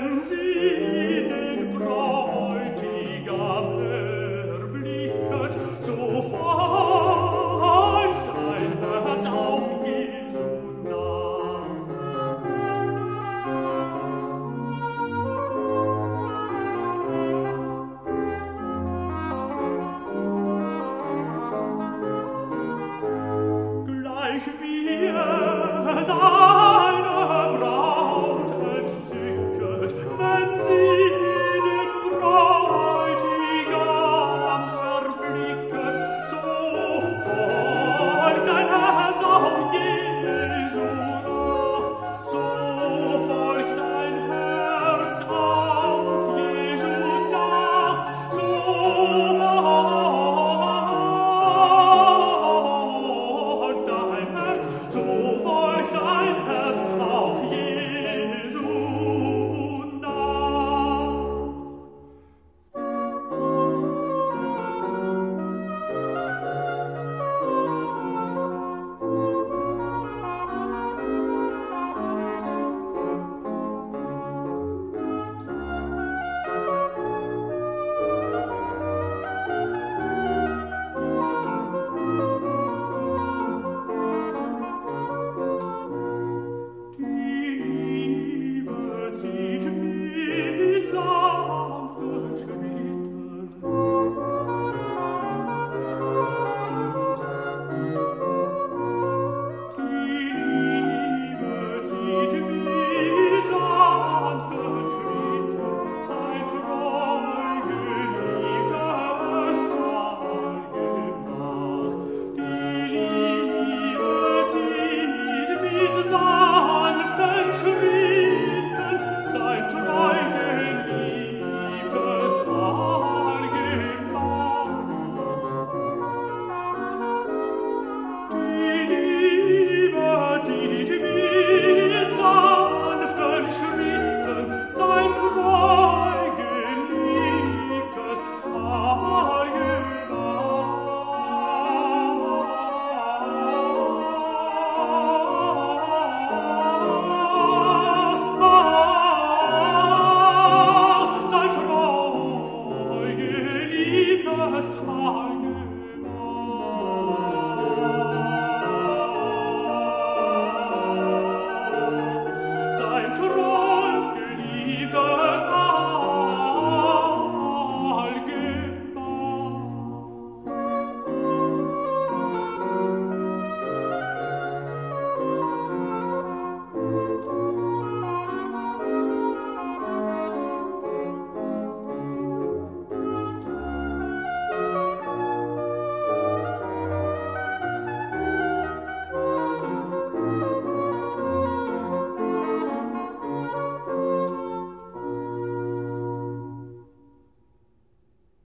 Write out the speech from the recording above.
And Sie